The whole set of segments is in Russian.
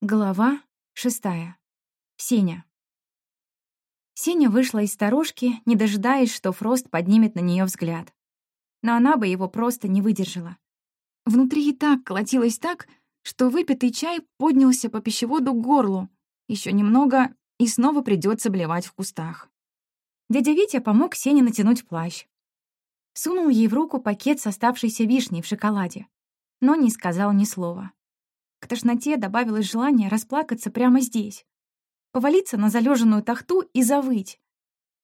Глава шестая. Сеня. Сеня вышла из сторожки, не дожидаясь, что Фрост поднимет на нее взгляд. Но она бы его просто не выдержала. Внутри и так колотилось так, что выпитый чай поднялся по пищеводу к горлу. Еще немного, и снова придется блевать в кустах. Дядя Витя помог Сене натянуть плащ. Сунул ей в руку пакет с оставшейся вишней в шоколаде, но не сказал ни слова. К тошноте добавилось желание расплакаться прямо здесь. Повалиться на залеженную тахту и завыть.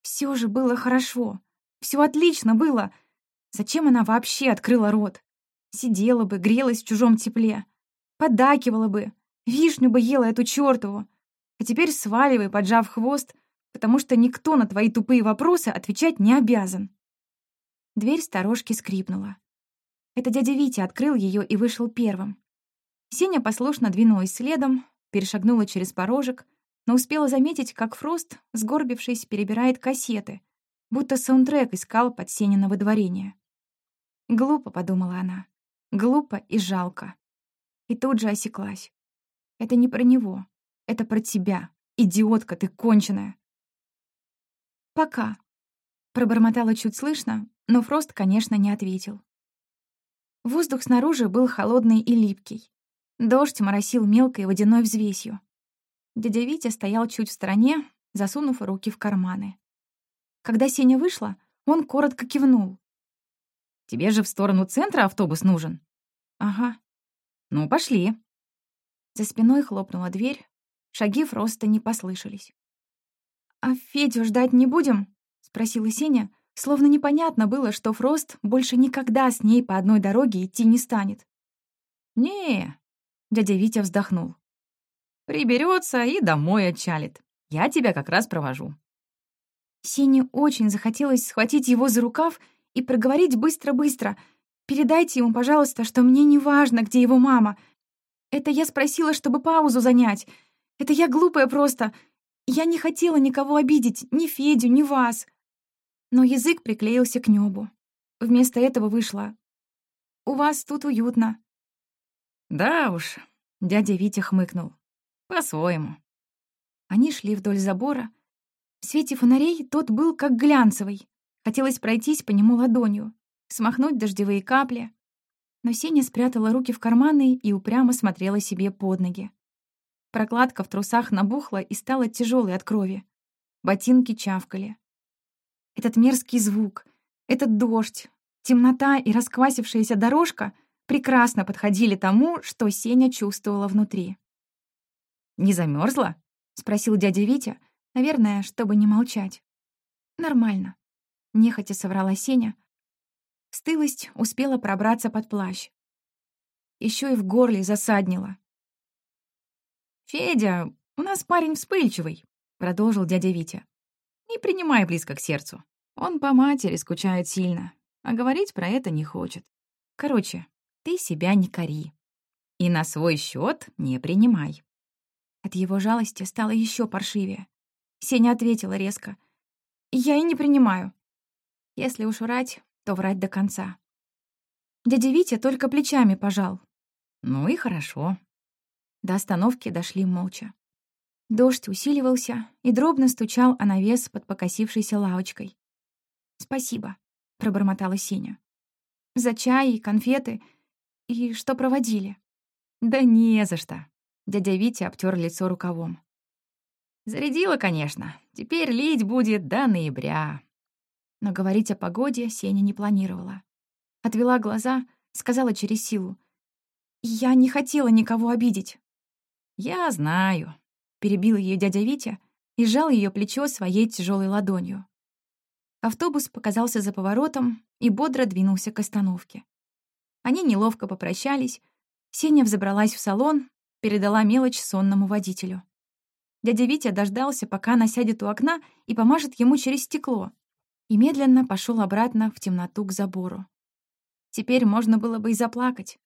Все же было хорошо. Все отлично было. Зачем она вообще открыла рот? Сидела бы, грелась в чужом тепле. Подакивала бы. Вишню бы ела эту чёртову. А теперь сваливай, поджав хвост, потому что никто на твои тупые вопросы отвечать не обязан. Дверь сторожки скрипнула. Это дядя Витя открыл ее и вышел первым. Сеня послушно двинулась следом, перешагнула через порожек, но успела заметить, как Фрост, сгорбившись, перебирает кассеты, будто саундтрек искал под Сенино выдворение. «Глупо», — подумала она, — «глупо и жалко». И тут же осеклась. «Это не про него, это про тебя, идиотка ты конченая». «Пока», — пробормотала чуть слышно, но Фрост, конечно, не ответил. Воздух снаружи был холодный и липкий. Дождь моросил мелкой водяной взвесью. Дядя Витя стоял чуть в стороне, засунув руки в карманы. Когда Сеня вышла, он коротко кивнул. «Тебе же в сторону центра автобус нужен?» «Ага». «Ну, пошли». За спиной хлопнула дверь, шаги Фроста не послышались. «А Федю ждать не будем?» — спросила Сеня, словно непонятно было, что Фрост больше никогда с ней по одной дороге идти не станет. «Не, Дядя Витя вздохнул. Приберется и домой отчалит. Я тебя как раз провожу. Сине очень захотелось схватить его за рукав и проговорить быстро-быстро. «Передайте ему, пожалуйста, что мне не важно, где его мама. Это я спросила, чтобы паузу занять. Это я глупая просто. Я не хотела никого обидеть, ни Федю, ни вас». Но язык приклеился к небу. Вместо этого вышло. «У вас тут уютно. «Да уж», — дядя Витя хмыкнул. «По-своему». Они шли вдоль забора. В свете фонарей тот был как глянцевый. Хотелось пройтись по нему ладонью, смахнуть дождевые капли. Но Сеня спрятала руки в карманы и упрямо смотрела себе под ноги. Прокладка в трусах набухла и стала тяжелой от крови. Ботинки чавкали. Этот мерзкий звук, этот дождь, темнота и расквасившаяся дорожка — прекрасно подходили тому, что Сеня чувствовала внутри. «Не замерзла? спросил дядя Витя, наверное, чтобы не молчать. «Нормально», — нехотя соврала Сеня. Стылость успела пробраться под плащ. Еще и в горле засаднила. «Федя, у нас парень вспыльчивый», — продолжил дядя Витя. «Не принимай близко к сердцу. Он по матери скучает сильно, а говорить про это не хочет. Короче, ты себя не кори. И на свой счет не принимай. От его жалости стало еще паршивее. Сеня ответила резко. «Я и не принимаю. Если уж врать, то врать до конца». Дядя Витя только плечами пожал. «Ну и хорошо». До остановки дошли молча. Дождь усиливался и дробно стучал о навес под покосившейся лавочкой. «Спасибо», — пробормотала Сеня. «За чай и конфеты «И что проводили?» «Да не за что», — дядя Витя обтер лицо рукавом. «Зарядила, конечно. Теперь лить будет до ноября». Но говорить о погоде Сеня не планировала. Отвела глаза, сказала через силу. «Я не хотела никого обидеть». «Я знаю», — перебил ее дядя Витя и сжал ее плечо своей тяжелой ладонью. Автобус показался за поворотом и бодро двинулся к остановке. Они неловко попрощались. Сеня взобралась в салон, передала мелочь сонному водителю. Дядя Витя дождался, пока она сядет у окна и помажет ему через стекло, и медленно пошел обратно в темноту к забору. Теперь можно было бы и заплакать,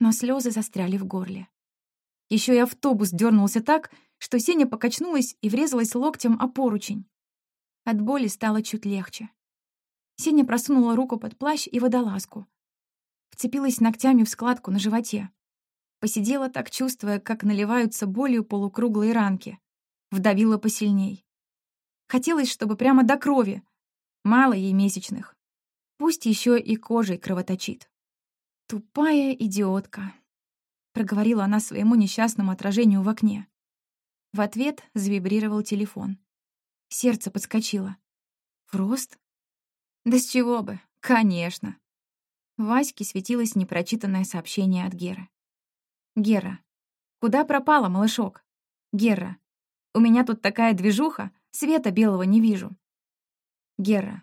но слезы застряли в горле. Еще и автобус дернулся так, что Сеня покачнулась и врезалась локтем о поручень. От боли стало чуть легче. Сеня просунула руку под плащ и водолазку, вцепилась ногтями в складку на животе. Посидела так, чувствуя, как наливаются болью полукруглые ранки. Вдавила посильней. Хотелось, чтобы прямо до крови. Мало ей месячных. Пусть еще и кожей кровоточит. «Тупая идиотка», — проговорила она своему несчастному отражению в окне. В ответ завибрировал телефон. Сердце подскочило. «Фрост?» «Да с чего бы? Конечно!» Ваське светилось непрочитанное сообщение от Геры. «Гера, куда пропала, малышок? Гера, у меня тут такая движуха, света белого не вижу. Гера,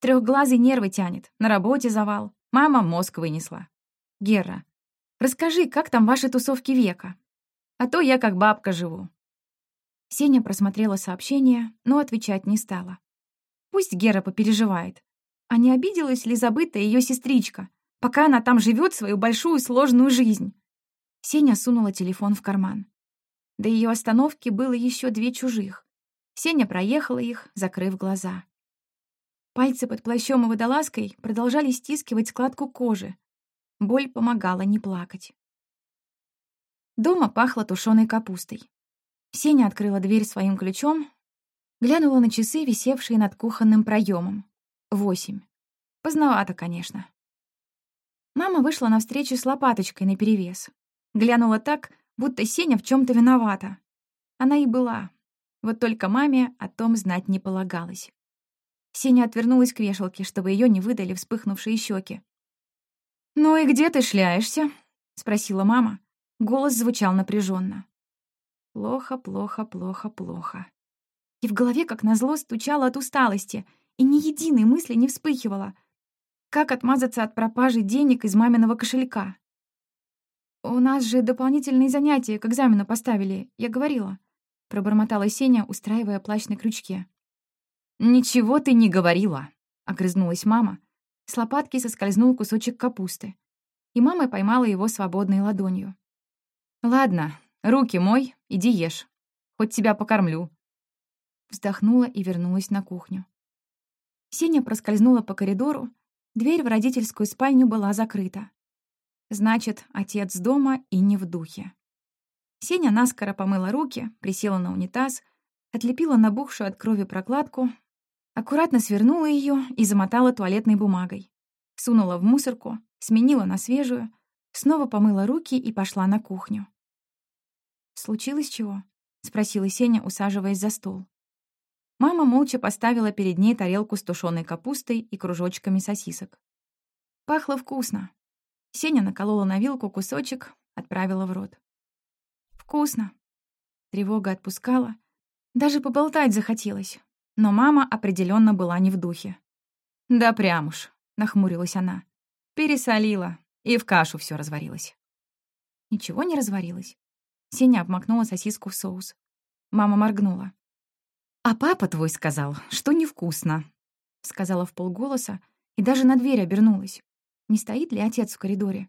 трехглазый нервы тянет, на работе завал, мама мозг вынесла. Гера, расскажи, как там ваши тусовки века? А то я как бабка живу». Сеня просмотрела сообщение, но отвечать не стала. Пусть Гера попереживает. А не обиделась ли забытая ее сестричка, пока она там живет свою большую сложную жизнь? Сеня сунула телефон в карман. До ее остановки было еще две чужих. Сеня проехала их, закрыв глаза. Пальцы под плащом и водолазкой продолжали стискивать складку кожи, Боль помогала не плакать. Дома пахло тушеной капустой. Сеня открыла дверь своим ключом, глянула на часы, висевшие над кухонным проемом. Восемь. Поздновато, конечно. Мама вышла навстречу с лопаточкой наперевес. Глянула так, будто Сеня в чем то виновата. Она и была. Вот только маме о том знать не полагалось. Сеня отвернулась к вешалке, чтобы ее не выдали вспыхнувшие щеки. «Ну и где ты шляешься?» — спросила мама. Голос звучал напряженно. Плохо, плохо, плохо, плохо. И в голове, как назло, стучало от усталости, и ни единой мысли не вспыхивало. Как отмазаться от пропажи денег из маминого кошелька? «У нас же дополнительные занятия к экзамену поставили, я говорила», — пробормотала Сеня, устраивая плащ на крючке. «Ничего ты не говорила», — огрызнулась мама, с лопатки соскользнул кусочек капусты, и мама поймала его свободной ладонью. «Ладно, руки мой, иди ешь. Хоть тебя покормлю». Вздохнула и вернулась на кухню. Сеня проскользнула по коридору, дверь в родительскую спальню была закрыта. Значит, отец дома и не в духе. Сеня наскоро помыла руки, присела на унитаз, отлепила набухшую от крови прокладку, Аккуратно свернула ее и замотала туалетной бумагой. Сунула в мусорку, сменила на свежую, снова помыла руки и пошла на кухню. «Случилось чего?» — спросила Сеня, усаживаясь за стол. Мама молча поставила перед ней тарелку с тушеной капустой и кружочками сосисок. Пахло вкусно. Сеня наколола на вилку кусочек, отправила в рот. «Вкусно». Тревога отпускала. Даже поболтать захотелось, но мама определенно была не в духе. «Да прям уж», — нахмурилась она. «Пересолила, и в кашу все разварилось». Ничего не разварилось. Сеня обмакнула сосиску в соус. Мама моргнула. «А папа твой сказал, что невкусно», — сказала в полголоса и даже на дверь обернулась. Не стоит ли отец в коридоре?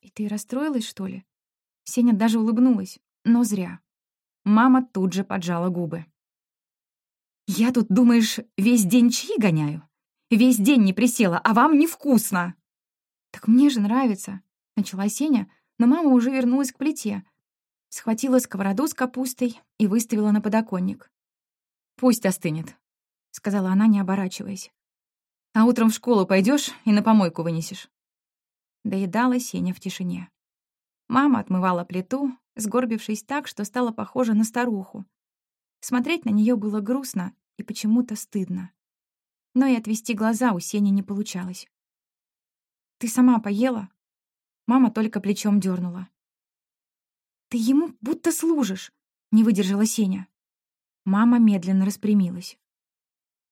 «И ты расстроилась, что ли?» Сеня даже улыбнулась, но зря. Мама тут же поджала губы. «Я тут, думаешь, весь день чьи гоняю? Весь день не присела, а вам невкусно!» «Так мне же нравится», — начала Сеня, но мама уже вернулась к плите. Схватила сковороду с капустой и выставила на подоконник. «Пусть остынет», — сказала она, не оборачиваясь. «А утром в школу пойдешь и на помойку вынесешь». Доедала Сеня в тишине. Мама отмывала плиту, сгорбившись так, что стала похожа на старуху. Смотреть на нее было грустно и почему-то стыдно. Но и отвести глаза у Сени не получалось. «Ты сама поела?» Мама только плечом дернула. «Ты ему будто служишь», — не выдержала Сеня. Мама медленно распрямилась.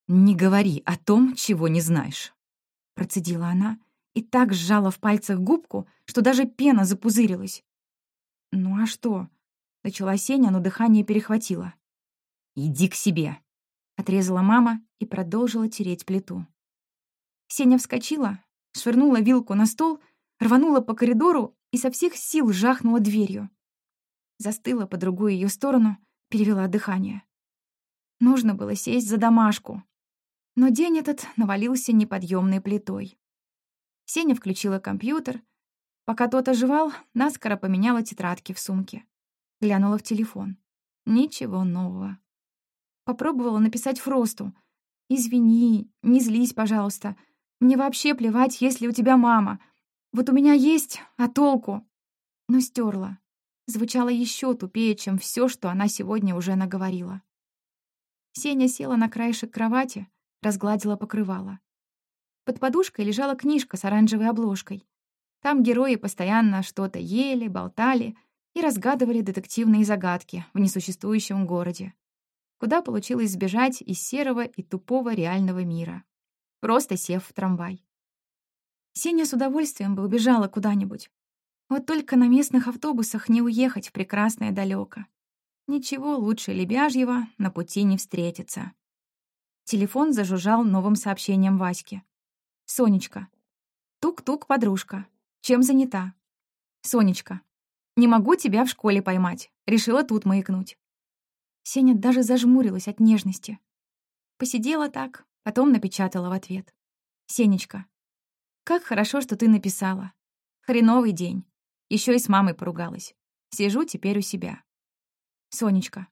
«Не говори о том, чего не знаешь», — процедила она и так сжала в пальцах губку, что даже пена запузырилась. «Ну а что?» — начала Сеня, но дыхание перехватило. «Иди к себе», — отрезала мама и продолжила тереть плиту. Сеня вскочила, швырнула вилку на стол, рванула по коридору и со всех сил жахнула дверью. Застыла по другую ее сторону, перевела дыхание. Нужно было сесть за домашку. Но день этот навалился неподъемной плитой. Сеня включила компьютер, Пока тот оживал, наскоро поменяла тетрадки в сумке. Глянула в телефон. Ничего нового. Попробовала написать Фросту. «Извини, не злись, пожалуйста. Мне вообще плевать, есть ли у тебя мама. Вот у меня есть, а толку?» Но стерла. Звучало еще тупее, чем все, что она сегодня уже наговорила. Сеня села на краешек кровати, разгладила покрывало. Под подушкой лежала книжка с оранжевой обложкой. Там герои постоянно что-то ели, болтали и разгадывали детективные загадки в несуществующем городе, куда получилось сбежать из серого и тупого реального мира, просто сев в трамвай. Сеня с удовольствием бы убежала куда-нибудь. Вот только на местных автобусах не уехать в прекрасное далеко. Ничего лучше Лебяжьего на пути не встретится. Телефон зажужжал новым сообщением Ваське. «Сонечка. Тук-тук, подружка. Чем занята?» «Сонечка. Не могу тебя в школе поймать. Решила тут маякнуть». Сеня даже зажмурилась от нежности. Посидела так, потом напечатала в ответ. «Сенечка, как хорошо, что ты написала. Хреновый день. Еще и с мамой поругалась. Сижу теперь у себя. Сонечка.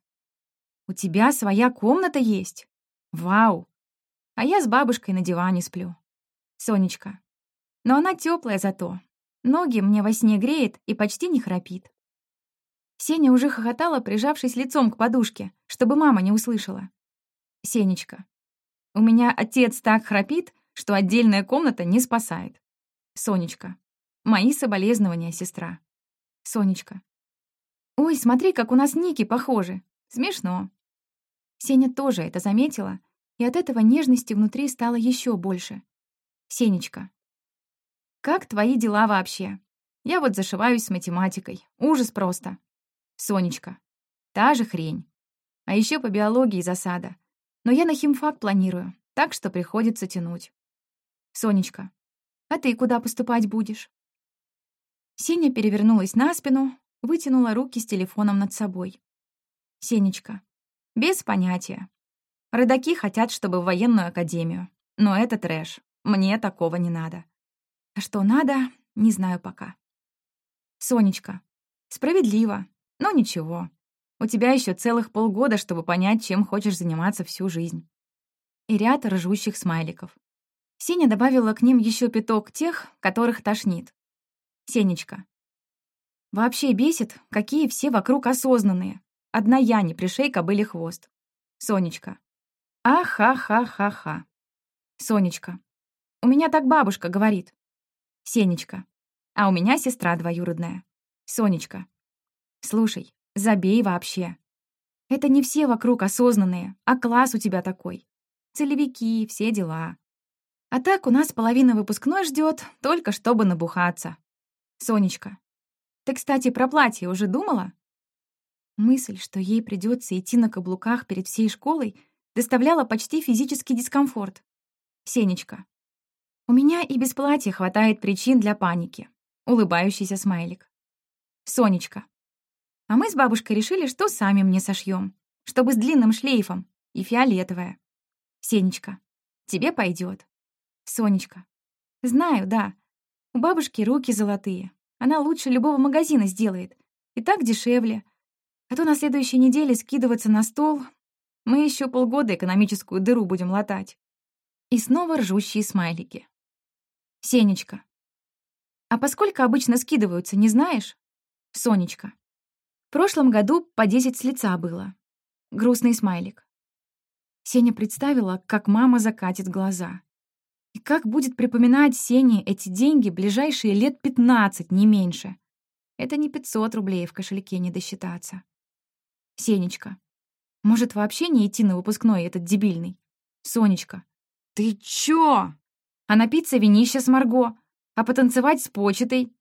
У тебя своя комната есть? Вау! А я с бабушкой на диване сплю. Сонечка. Но она теплая зато. Ноги мне во сне греет и почти не храпит. Сеня уже хохотала, прижавшись лицом к подушке, чтобы мама не услышала. Сенечка. У меня отец так храпит, что отдельная комната не спасает. Сонечка. Мои соболезнования, сестра. Сонечка. Ой, смотри, как у нас ники похожи. Смешно. Сеня тоже это заметила, и от этого нежности внутри стало еще больше. Сенечка. Как твои дела вообще? Я вот зашиваюсь с математикой. Ужас просто. Сонечка. Та же хрень. А еще по биологии засада. Но я на химфак планирую, так что приходится тянуть. Сонечка. А ты куда поступать будешь? Сеня перевернулась на спину, вытянула руки с телефоном над собой. Сенечка. Без понятия. Родаки хотят, чтобы в военную академию. Но это трэш. Мне такого не надо. А что надо, не знаю пока. Сонечка. Справедливо. Но ничего. У тебя еще целых полгода, чтобы понять, чем хочешь заниматься всю жизнь. И ряд ржущих смайликов. Сеня добавила к ним еще пяток тех, которых тошнит. Сенечка. Вообще бесит, какие все вокруг осознанные. Одна я не пришей кобыле хвост. Сонечка. А-ха-ха-ха-ха. Сонечка. У меня так бабушка говорит. Сенечка. А у меня сестра двоюродная. Сонечка. Слушай, забей вообще. Это не все вокруг осознанные, а класс у тебя такой. Целевики, все дела. А так у нас половина выпускной ждет, только чтобы набухаться. Сонечка. Ты, кстати, про платье уже думала? Мысль, что ей придется идти на каблуках перед всей школой, доставляла почти физический дискомфорт. Сенечка. У меня и без платья хватает причин для паники. Улыбающийся смайлик. Сонечка. А мы с бабушкой решили, что сами мне сошьем, чтобы с длинным шлейфом и фиолетовое. Сенечка. Тебе пойдет. Сонечка. Знаю, да. У бабушки руки золотые. Она лучше любого магазина сделает. И так дешевле. А то на следующей неделе скидываться на стол. Мы еще полгода экономическую дыру будем латать. И снова ржущие смайлики. Сенечка. А поскольку обычно скидываются, не знаешь? Сонечка. В прошлом году по 10 с лица было. Грустный смайлик. Сеня представила, как мама закатит глаза. И как будет припоминать Сене эти деньги ближайшие лет 15, не меньше? Это не 500 рублей в кошельке не досчитаться. Сенечка. Может, вообще не идти на выпускной этот дебильный? Сонечка. Ты чё? А напиться винища с Марго? А потанцевать с почтой?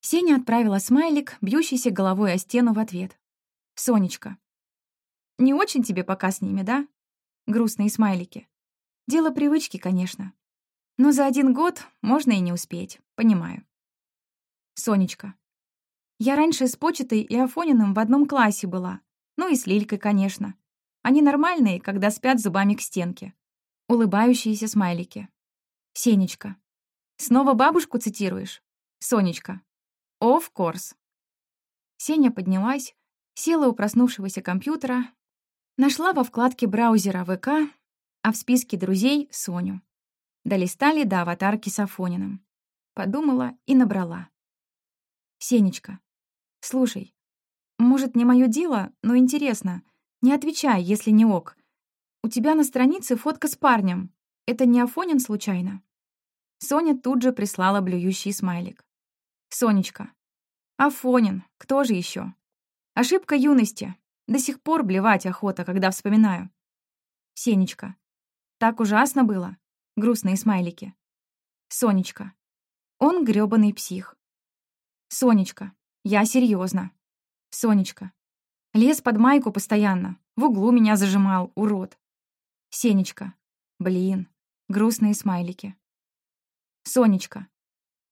Сеня отправила смайлик, бьющийся головой о стену в ответ. Сонечка. Не очень тебе пока с ними, да? Грустные смайлики. Дело привычки, конечно. Но за один год можно и не успеть, понимаю. Сонечка. Я раньше с Почтой и Афониным в одном классе была. Ну и с Лилькой, конечно. Они нормальные, когда спят зубами к стенке. Улыбающиеся смайлики. Сенечка. Снова бабушку цитируешь? Сонечка. Of course. Сеня поднялась, села у проснувшегося компьютера, нашла во вкладке браузера ВК, а в списке друзей — Соню. Долистали до аватарки с Афониным. Подумала и набрала. «Сенечка, слушай, может, не мое дело, но интересно. Не отвечай, если не ок. У тебя на странице фотка с парнем. Это не Афонин случайно?» Соня тут же прислала блюющий смайлик. «Сонечка, Афонин, кто же еще? Ошибка юности. До сих пор блевать охота, когда вспоминаю. Сенечка. Так ужасно было. Грустные смайлики. Сонечка. Он грёбаный псих. Сонечка. Я серьезно. Сонечка. Лез под майку постоянно. В углу меня зажимал, урод. Сенечка. Блин. Грустные смайлики. Сонечка.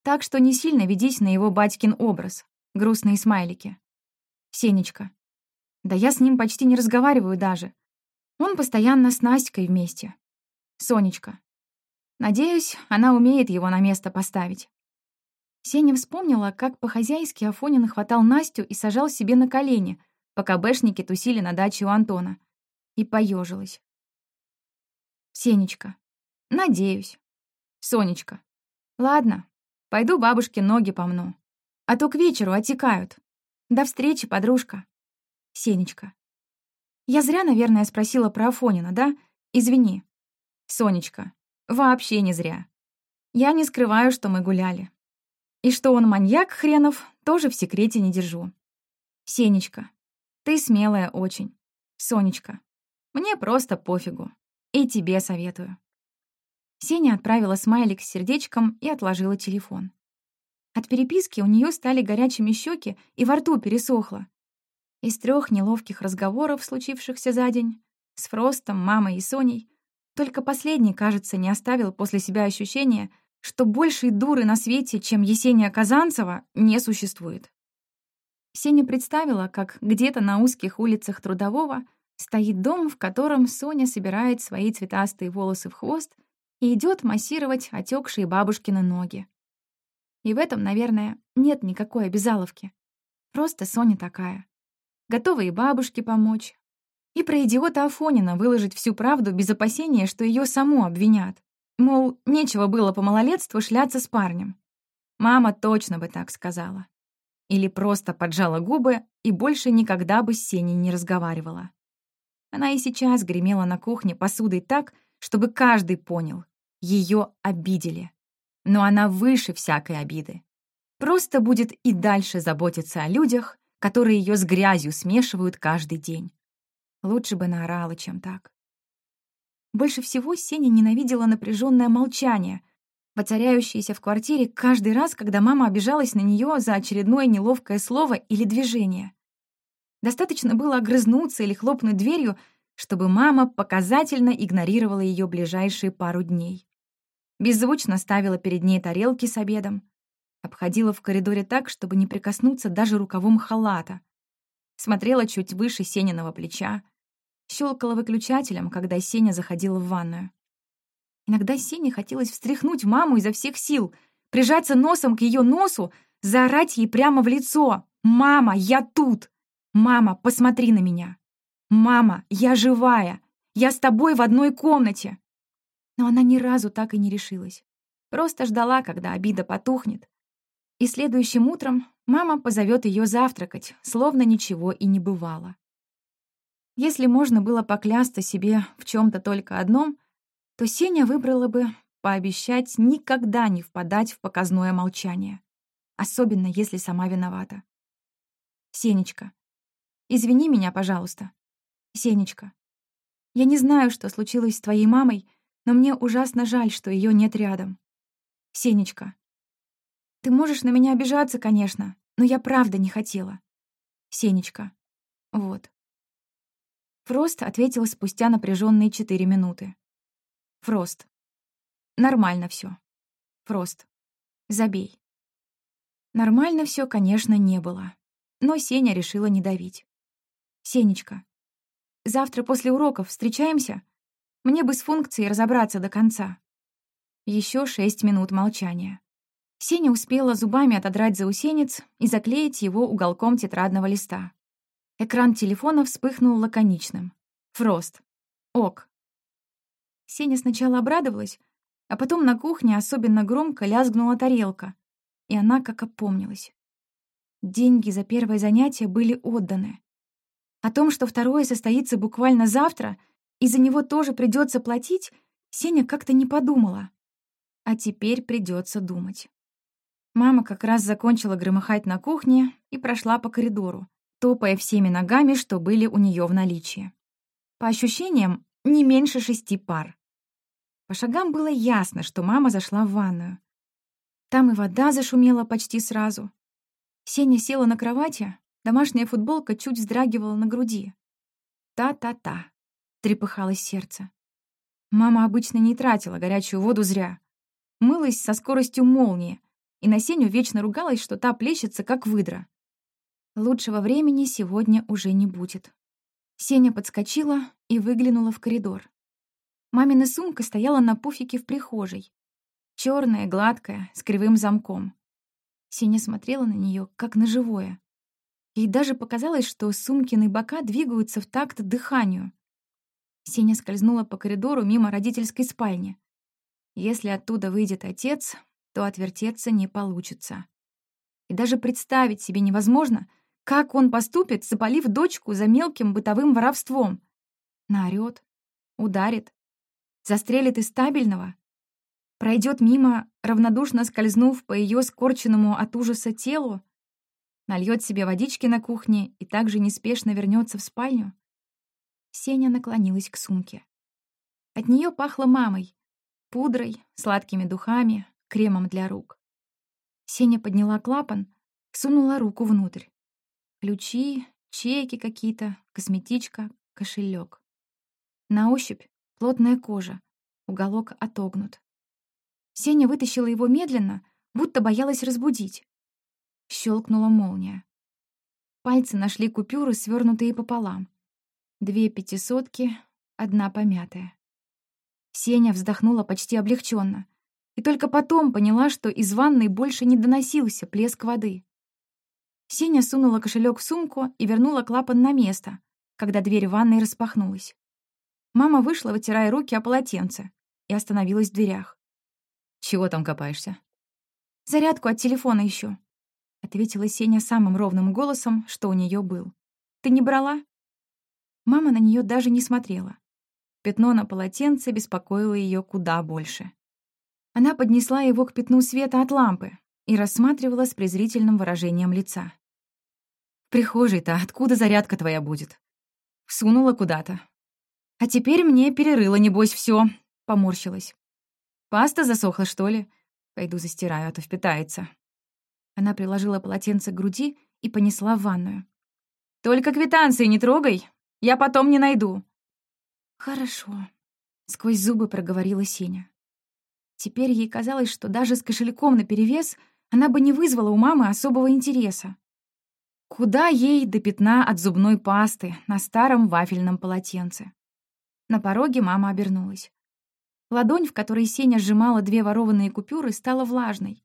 Так что не сильно ведись на его батькин образ. Грустные смайлики. Сенечка. Да я с ним почти не разговариваю даже. Он постоянно с Настикой вместе. Сонечка. Надеюсь, она умеет его на место поставить. Сеня вспомнила, как по-хозяйски Афонин хватал Настю и сажал себе на колени, пока бэшники тусили на даче у Антона. И поежилась. Сенечка. Надеюсь. Сонечка. Ладно, пойду бабушке ноги помну. А то к вечеру отекают. До встречи, подружка. Сенечка. Я зря, наверное, спросила про Афонина, да? Извини. Сонечка. Вообще не зря. Я не скрываю, что мы гуляли. И что он маньяк хренов, тоже в секрете не держу. Сенечка. Ты смелая очень. Сонечка. Мне просто пофигу. И тебе советую. Сеня отправила смайлик с сердечком и отложила телефон. От переписки у нее стали горячими щеки и во рту пересохло. Из трех неловких разговоров, случившихся за день, с Фростом, мамой и Соней, только последний, кажется, не оставил после себя ощущения, что большей дуры на свете, чем Есения Казанцева, не существует. Сеня представила, как где-то на узких улицах Трудового стоит дом, в котором Соня собирает свои цветастые волосы в хвост и идет массировать отекшие бабушкины ноги. И в этом, наверное, нет никакой обязаловки. Просто Соня такая. Готова и бабушке помочь. И про идиота Афонина выложить всю правду без опасения, что ее саму обвинят. Мол, нечего было по малолетству шляться с парнем. Мама точно бы так сказала. Или просто поджала губы и больше никогда бы с Сеней не разговаривала. Она и сейчас гремела на кухне посудой так, чтобы каждый понял. Ее обидели. Но она выше всякой обиды. Просто будет и дальше заботиться о людях, которые ее с грязью смешивают каждый день. Лучше бы наорала, чем так. Больше всего Сеня ненавидела напряженное молчание, воцаряющееся в квартире каждый раз, когда мама обижалась на нее за очередное неловкое слово или движение. Достаточно было огрызнуться или хлопнуть дверью, чтобы мама показательно игнорировала ее ближайшие пару дней беззвучно ставила перед ней тарелки с обедом, обходила в коридоре так, чтобы не прикоснуться даже рукавом халата, смотрела чуть выше Сениного плеча, щелкала выключателем, когда Сеня заходила в ванную. Иногда Сене хотелось встряхнуть маму изо всех сил, прижаться носом к ее носу, заорать ей прямо в лицо. «Мама, я тут! Мама, посмотри на меня! Мама, я живая! Я с тобой в одной комнате!» Но она ни разу так и не решилась. Просто ждала, когда обида потухнет. И следующим утром мама позовет ее завтракать, словно ничего и не бывало. Если можно было поклясться себе в чем то только одном, то Сеня выбрала бы пообещать никогда не впадать в показное молчание, особенно если сама виновата. «Сенечка, извини меня, пожалуйста. Сенечка, я не знаю, что случилось с твоей мамой, но мне ужасно жаль, что ее нет рядом. Сенечка, ты можешь на меня обижаться, конечно, но я правда не хотела. Сенечка, вот. Фрост ответила спустя напряженные четыре минуты. Фрост. Нормально все. Фрост. Забей. Нормально все, конечно, не было. Но Сеня решила не давить. «Сенечка, завтра после уроков встречаемся?» Мне бы с функцией разобраться до конца. Еще шесть минут молчания. Сеня успела зубами отодрать заусенец и заклеить его уголком тетрадного листа. Экран телефона вспыхнул лаконичным. «Фрост. Ок». Сеня сначала обрадовалась, а потом на кухне особенно громко лязгнула тарелка, и она как опомнилась. Деньги за первое занятие были отданы. О том, что второе состоится буквально завтра, и за него тоже придется платить, Сеня как-то не подумала. А теперь придется думать. Мама как раз закончила громыхать на кухне и прошла по коридору, топая всеми ногами, что были у нее в наличии. По ощущениям, не меньше шести пар. По шагам было ясно, что мама зашла в ванную. Там и вода зашумела почти сразу. Сеня села на кровати, домашняя футболка чуть вздрагивала на груди. «Та-та-та», — трепыхалось сердце. Мама обычно не тратила горячую воду зря. Мылась со скоростью молнии, и на Сеню вечно ругалась, что та плещется, как выдра. Лучшего времени сегодня уже не будет. Сеня подскочила и выглянула в коридор. Мамина сумка стояла на пуфике в прихожей. черная, гладкая, с кривым замком. Сеня смотрела на нее как на живое. Ей даже показалось, что сумкины бока двигаются в такт дыханию. Сеня скользнула по коридору мимо родительской спальни. Если оттуда выйдет отец, то отвертеться не получится. И даже представить себе невозможно, как он поступит, запалив дочку за мелким бытовым воровством. Наорёт, ударит, застрелит из стабильного, пройдет мимо, равнодушно скользнув по ее скорченному от ужаса телу, нальет себе водички на кухне и также неспешно вернется в спальню. Сеня наклонилась к сумке. От нее пахло мамой, пудрой, сладкими духами, кремом для рук. Сеня подняла клапан, сунула руку внутрь. Ключи, чеки какие-то, косметичка, кошелек. На ощупь плотная кожа, уголок отогнут. Сеня вытащила его медленно, будто боялась разбудить. Щелкнула молния. Пальцы нашли купюры, свернутые пополам. Две пятисотки, одна помятая. Сеня вздохнула почти облегченно и только потом поняла, что из ванной больше не доносился плеск воды. Сеня сунула кошелек в сумку и вернула клапан на место, когда дверь ванной распахнулась. Мама вышла, вытирая руки о полотенце, и остановилась в дверях. «Чего там копаешься?» «Зарядку от телефона ищу», — ответила Сеня самым ровным голосом, что у нее был. «Ты не брала?» Мама на нее даже не смотрела. Пятно на полотенце беспокоило ее куда больше. Она поднесла его к пятну света от лампы и рассматривала с презрительным выражением лица. «В прихожей-то откуда зарядка твоя будет?» Всунула куда-то. «А теперь мне перерыло, небось, все, поморщилась. «Паста засохла, что ли? Пойду застираю, а то впитается». Она приложила полотенце к груди и понесла в ванную. «Только квитанции не трогай, я потом не найду». «Хорошо», — сквозь зубы проговорила Сеня. Теперь ей казалось, что даже с кошельком наперевес она бы не вызвала у мамы особого интереса. Куда ей до пятна от зубной пасты на старом вафельном полотенце? На пороге мама обернулась. Ладонь, в которой Сеня сжимала две ворованные купюры, стала влажной.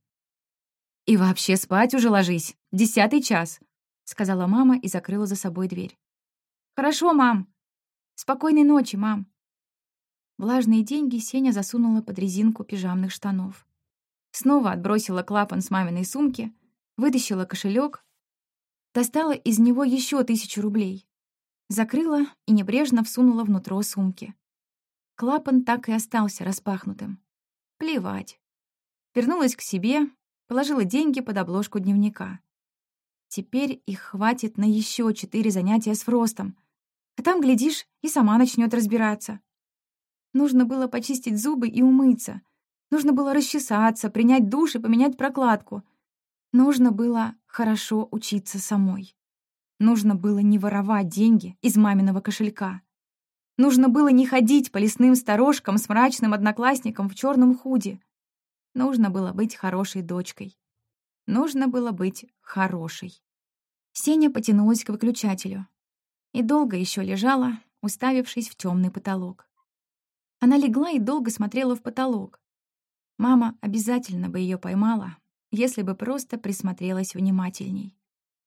«И вообще спать уже ложись. Десятый час», — сказала мама и закрыла за собой дверь. «Хорошо, мам. Спокойной ночи, мам». Влажные деньги Сеня засунула под резинку пижамных штанов. Снова отбросила клапан с маминой сумки, вытащила кошелек, достала из него еще тысячу рублей, закрыла и небрежно всунула внутрь сумки. Клапан так и остался распахнутым. Плевать. Вернулась к себе, положила деньги под обложку дневника. Теперь их хватит на еще четыре занятия с Фростом. А там, глядишь, и сама начнет разбираться. Нужно было почистить зубы и умыться. Нужно было расчесаться, принять душ и поменять прокладку. Нужно было хорошо учиться самой. Нужно было не воровать деньги из маминого кошелька. Нужно было не ходить по лесным сторожкам с мрачным одноклассником в черном худи. Нужно было быть хорошей дочкой. Нужно было быть хорошей. Сеня потянулась к выключателю и долго еще лежала, уставившись в темный потолок. Она легла и долго смотрела в потолок. Мама обязательно бы ее поймала, если бы просто присмотрелась внимательней.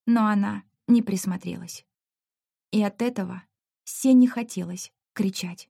Но она не присмотрелась. И от этого Сене хотелось кричать.